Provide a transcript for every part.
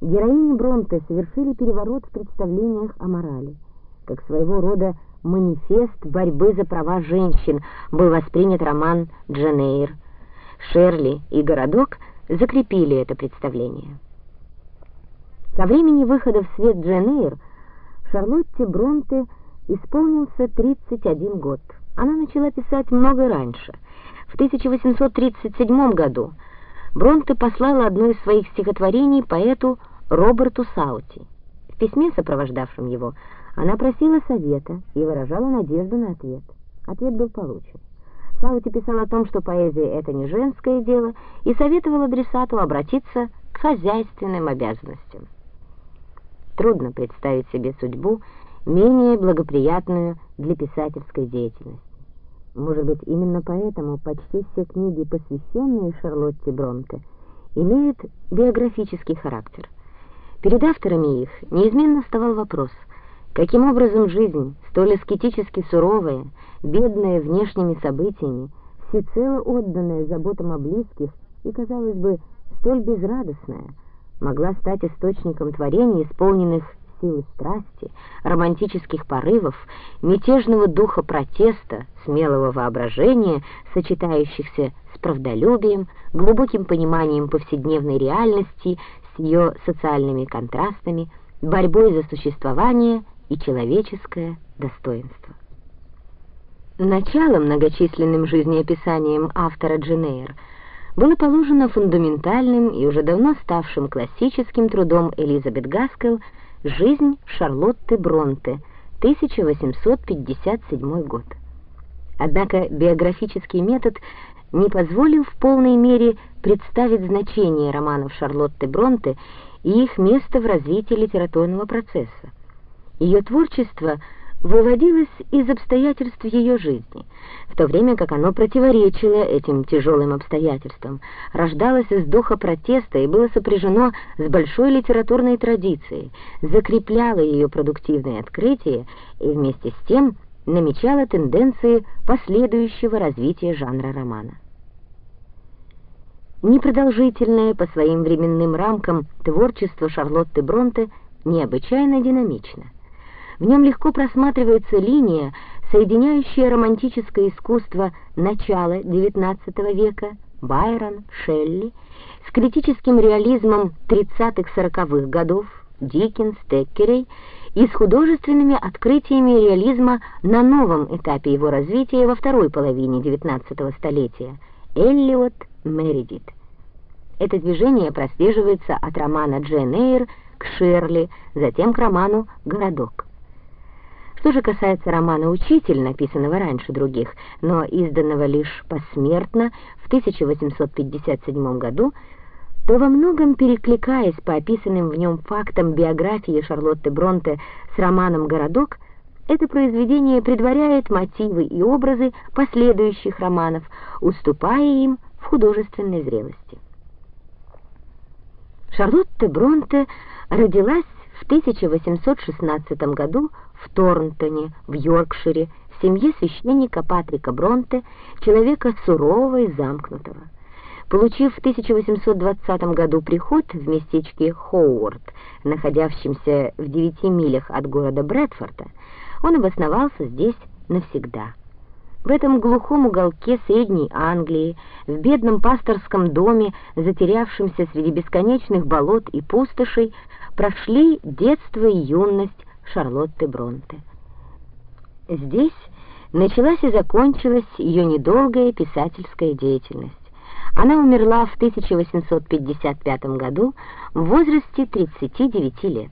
Героини Бронте совершили переворот в представлениях о морали. Как своего рода манифест борьбы за права женщин был воспринят роман Дженейр. Шерли и городок закрепили это представление. Ко времени выхода в свет Дженейр Шарлотте Бронте исполнился 31 год. Она начала писать много раньше. В 1837 году Бронте послала одно из своих стихотворений поэту Роберту Саути. В письме, сопровождавшем его, она просила совета и выражала надежду на ответ. Ответ был получен. Саути писал о том, что поэзия — это не женское дело, и советовал адресату обратиться к хозяйственным обязанностям. Трудно представить себе судьбу, менее благоприятную для писательской деятельности. Может быть, именно поэтому почти все книги, посвященные Шарлотте Бронте, имеют биографический характер. Перед авторами их неизменно вставал вопрос, каким образом жизнь, столь аскетически суровая, бедная внешними событиями, всецело отданная заботам о близких и, казалось бы, столь безрадостная, могла стать источником творений, исполненных силы страсти, романтических порывов, мятежного духа протеста, смелого воображения, сочетающихся с правдолюбием, глубоким пониманием повседневной реальности с ее социальными контрастами, борьбой за существование и человеческое достоинство. Начало многочисленным жизнеописанием автора Дженейр было положено фундаментальным и уже давно ставшим классическим трудом Элизабет Гаскел Жизнь Шарлотты Бронте, 1857 год. Однако биографический метод не позволил в полной мере представить значение романов Шарлотты Бронте и их место в развитии литературного процесса. Ее творчество – выводилось из обстоятельств ее жизни, в то время как оно противоречило этим тяжелым обстоятельствам, рождалось из духа протеста и было сопряжено с большой литературной традицией, закрепляло ее продуктивные открытия и вместе с тем намечало тенденции последующего развития жанра романа. Непродолжительное по своим временным рамкам творчество Шарлотты Бронте необычайно динамично. В нем легко просматривается линия, соединяющая романтическое искусство начала XIX века, Байрон, Шелли, с критическим реализмом 30-40-х годов, Диккенс, Теккерей, и с художественными открытиями реализма на новом этапе его развития во второй половине XIX столетия, Эллиот, Мередит. Это движение прослеживается от романа Джейн Эйр к Шерли, затем к роману «Городок». Что же касается романа «Учитель», написанного раньше других, но изданного лишь посмертно в 1857 году, то во многом перекликаясь по описанным в нем фактам биографии Шарлотты Бронте с романом «Городок», это произведение предваряет мотивы и образы последующих романов, уступая им в художественной зрелости. Шарлотта Бронте родилась в 1816 году в Торнтоне, в Йоркшире, в семье священника Патрика Бронте, человека сурового и замкнутого. Получив в 1820 году приход в местечке Хоуорд, находящемся в девяти милях от города Брэдфорда, он обосновался здесь навсегда. В этом глухом уголке Средней Англии, в бедном пасторском доме, затерявшемся среди бесконечных болот и пустошей, прошли детство и юность Шарлотты Бронте. Здесь началась и закончилась ее недолгая писательская деятельность. Она умерла в 1855 году в возрасте 39 лет.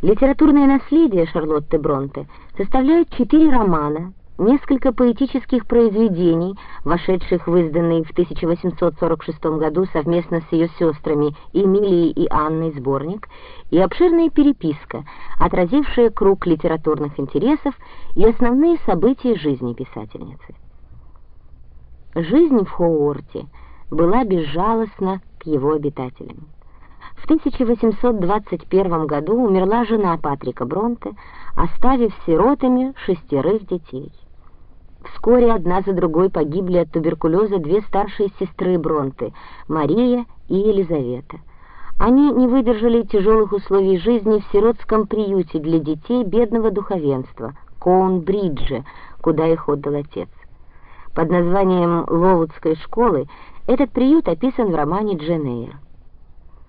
Литературное наследие Шарлотты Бронте составляет четыре романа, несколько поэтических произведений, вошедших в изданный в 1846 году совместно с ее сестрами Эмилией и Анной сборник, и обширная переписка, отразившая круг литературных интересов и основные события жизни писательницы. Жизнь в Хоуорте была безжалостна к его обитателям. В 1821 году умерла жена Патрика Бронте, оставив сиротами шестерых детей. Вскоре одна за другой погибли от туберкулеза две старшие сестры Бронты, Мария и Елизавета. Они не выдержали тяжелых условий жизни в сиротском приюте для детей бедного духовенства, Коун-Бридже, куда их отдал отец. Под названием Ловудской школы этот приют описан в романе Джен Эйр.